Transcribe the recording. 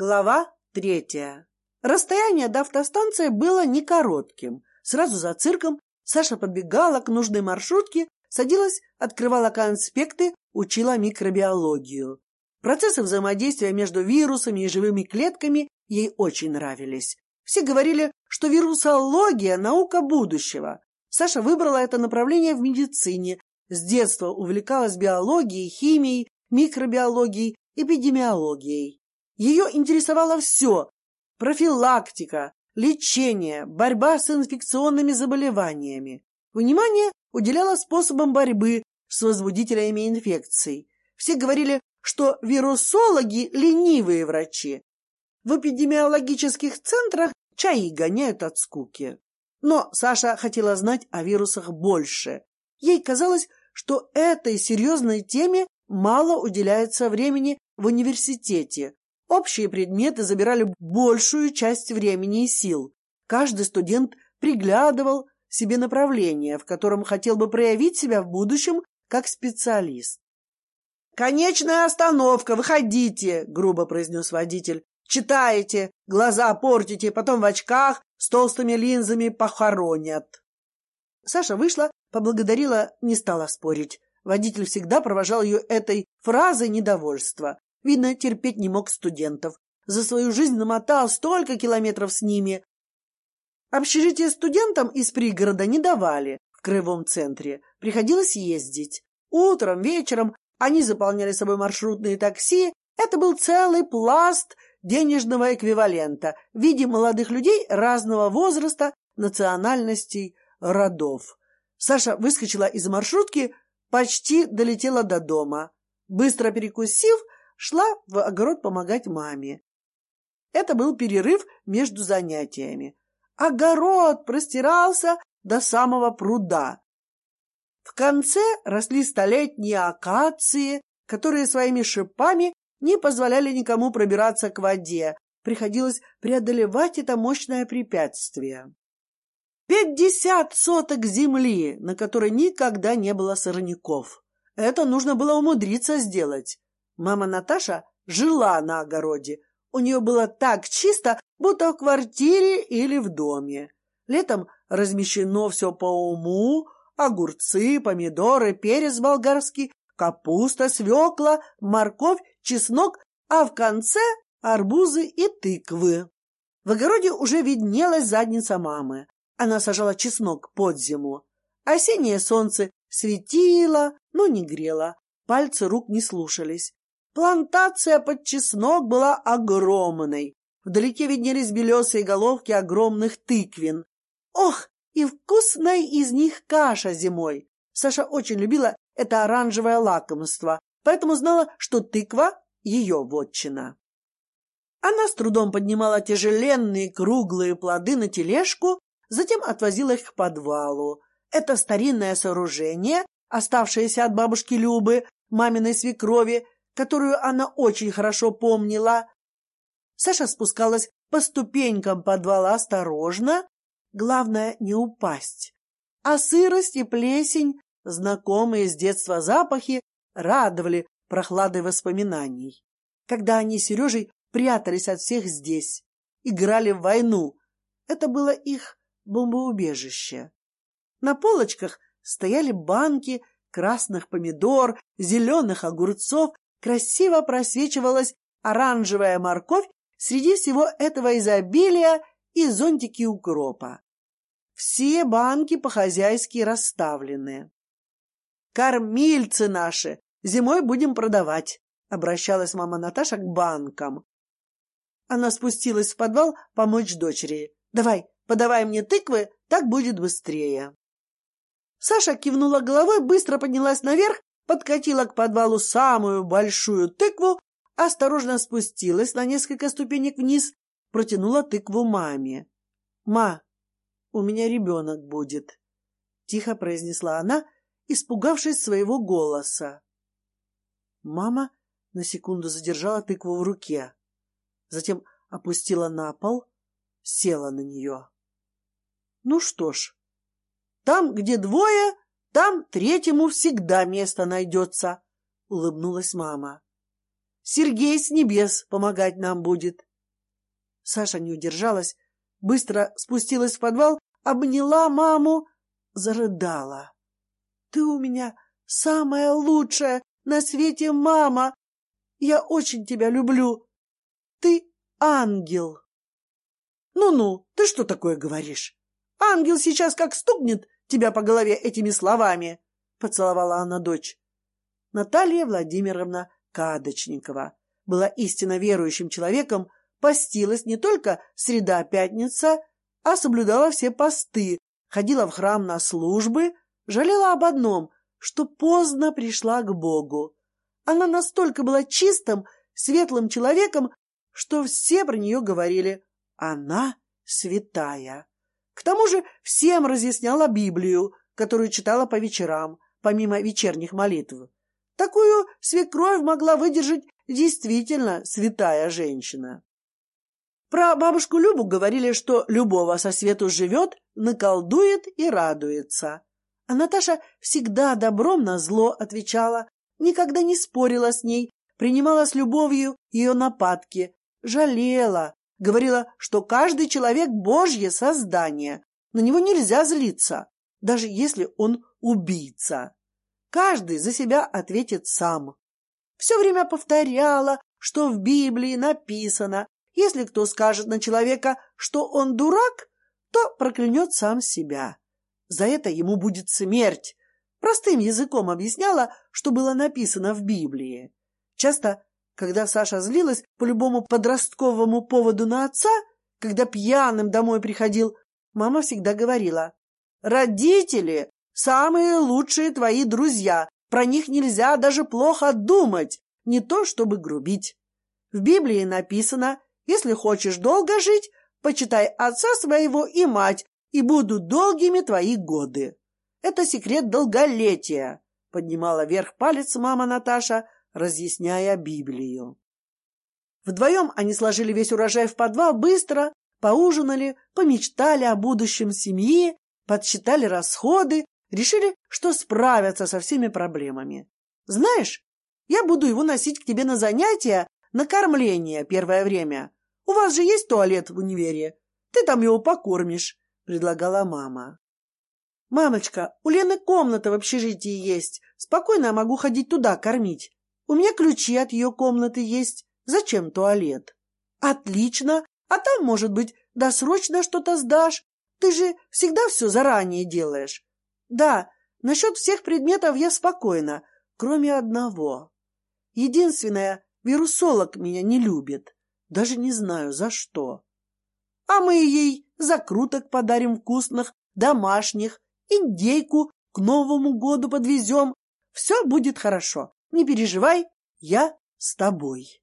Глава третья. Расстояние до автостанции было не коротким. Сразу за цирком Саша подбегала к нужной маршрутке, садилась, открывала конспекты, учила микробиологию. Процессы взаимодействия между вирусами и живыми клетками ей очень нравились. Все говорили, что вирусология – наука будущего. Саша выбрала это направление в медицине. С детства увлекалась биологией, химией, микробиологией, эпидемиологией. Ее интересовало все – профилактика, лечение, борьба с инфекционными заболеваниями. Внимание уделяла способам борьбы с возбудителями инфекций. Все говорили, что вирусологи – ленивые врачи. В эпидемиологических центрах чаи гоняют от скуки. Но Саша хотела знать о вирусах больше. Ей казалось, что этой серьезной теме мало уделяется времени в университете. Общие предметы забирали большую часть времени и сил. Каждый студент приглядывал себе направление, в котором хотел бы проявить себя в будущем как специалист. «Конечная остановка, выходите!» — грубо произнес водитель. «Читаете, глаза портите, потом в очках с толстыми линзами похоронят». Саша вышла, поблагодарила, не стала спорить. Водитель всегда провожал ее этой фразой недовольства. Видно, терпеть не мог студентов. За свою жизнь намотал столько километров с ними. Общежитие студентам из пригорода не давали в краевом центре. Приходилось ездить. Утром, вечером они заполняли собой маршрутные такси. Это был целый пласт денежного эквивалента в виде молодых людей разного возраста, национальностей, родов. Саша выскочила из маршрутки, почти долетела до дома. Быстро перекусив, шла в огород помогать маме. Это был перерыв между занятиями. Огород простирался до самого пруда. В конце росли столетние акации, которые своими шипами не позволяли никому пробираться к воде. Приходилось преодолевать это мощное препятствие. Пятьдесят соток земли, на которой никогда не было сорняков. Это нужно было умудриться сделать. Мама Наташа жила на огороде. У нее было так чисто, будто в квартире или в доме. Летом размещено все по уму, огурцы, помидоры, перец болгарский, капуста, свекла, морковь, чеснок, а в конце арбузы и тыквы. В огороде уже виднелась задница мамы. Она сажала чеснок под зиму. Осеннее солнце светило, но не грело. Пальцы рук не слушались. Плантация под чеснок была огромной. Вдалеке виднелись белесые головки огромных тыквин. Ох, и вкусная из них каша зимой. Саша очень любила это оранжевое лакомство, поэтому знала, что тыква — ее вотчина. Она с трудом поднимала тяжеленные круглые плоды на тележку, затем отвозила их к подвалу. Это старинное сооружение, оставшееся от бабушки Любы, маминой свекрови, которую она очень хорошо помнила. Саша спускалась по ступенькам подвала осторожно, главное не упасть. А сырость и плесень, знакомые с детства запахи, радовали прохладой воспоминаний. Когда они с Сережей прятались от всех здесь, играли в войну, это было их бомбоубежище. На полочках стояли банки красных помидор, зеленых огурцов красиво просвечивалась оранжевая морковь среди всего этого изобилия и зонтики укропа. Все банки по-хозяйски расставлены. «Кормильцы наши! Зимой будем продавать!» — обращалась мама Наташа к банкам. Она спустилась в подвал помочь дочери. «Давай, подавай мне тыквы, так будет быстрее». Саша кивнула головой, быстро поднялась наверх подкатила к подвалу самую большую тыкву, осторожно спустилась на несколько ступенек вниз, протянула тыкву маме. «Ма, у меня ребенок будет», — тихо произнесла она, испугавшись своего голоса. Мама на секунду задержала тыкву в руке, затем опустила на пол, села на нее. «Ну что ж, там, где двое, там третьему всегда место найдется, — улыбнулась мама. Сергей с небес помогать нам будет. Саша не удержалась, быстро спустилась в подвал, обняла маму, зарыдала. — Ты у меня самая лучшая на свете мама! Я очень тебя люблю! Ты ангел! Ну-ну, ты что такое говоришь? Ангел сейчас как стукнет тебя по голове этими словами! — поцеловала она дочь. Наталья Владимировна Кадочникова была истинно верующим человеком, постилась не только среда-пятница, а соблюдала все посты, ходила в храм на службы, жалела об одном, что поздно пришла к Богу. Она настолько была чистым, светлым человеком, что все про нее говорили «она святая». К тому же всем разъясняла Библию, которую читала по вечерам, помимо вечерних молитв. Такую свекровь могла выдержать действительно святая женщина. Про бабушку Любу говорили, что любого со свету живет, наколдует и радуется. А Наташа всегда добром на зло отвечала, никогда не спорила с ней, принимала с любовью ее нападки, жалела, говорила, что каждый человек — Божье создание, на него нельзя злиться, даже если он убийца. Каждый за себя ответит сам. Все время повторяла, что в Библии написано, если кто скажет на человека, что он дурак, то проклянет сам себя. За это ему будет смерть. Простым языком объясняла, что было написано в Библии. Часто, когда Саша злилась по любому подростковому поводу на отца, когда пьяным домой приходил, мама всегда говорила, «Родители — самые лучшие твои друзья, про них нельзя даже плохо думать, не то чтобы грубить. В Библии написано, если хочешь долго жить, почитай отца своего и мать, и будут долгими твои годы. Это секрет долголетия, — поднимала вверх палец мама Наташа, разъясняя Библию. Вдвоем они сложили весь урожай в подвал быстро, поужинали, помечтали о будущем семьи, подсчитали расходы, решили, что справятся со всеми проблемами. Знаешь, я буду его носить к тебе на занятия, на кормление первое время. У вас же есть туалет в универе. Ты там его покормишь предлагала мама. «Мамочка, у Лены комната в общежитии есть. Спокойно я могу ходить туда кормить. У меня ключи от ее комнаты есть. Зачем туалет?» «Отлично. А там, может быть, досрочно что-то сдашь. Ты же всегда все заранее делаешь». «Да, насчет всех предметов я спокойна, кроме одного. Единственное, вирусолог меня не любит. Даже не знаю, за что. А мы ей закруток подарим вкусных, домашних, индейку к Новому году подвезем. Все будет хорошо. Не переживай, я с тобой.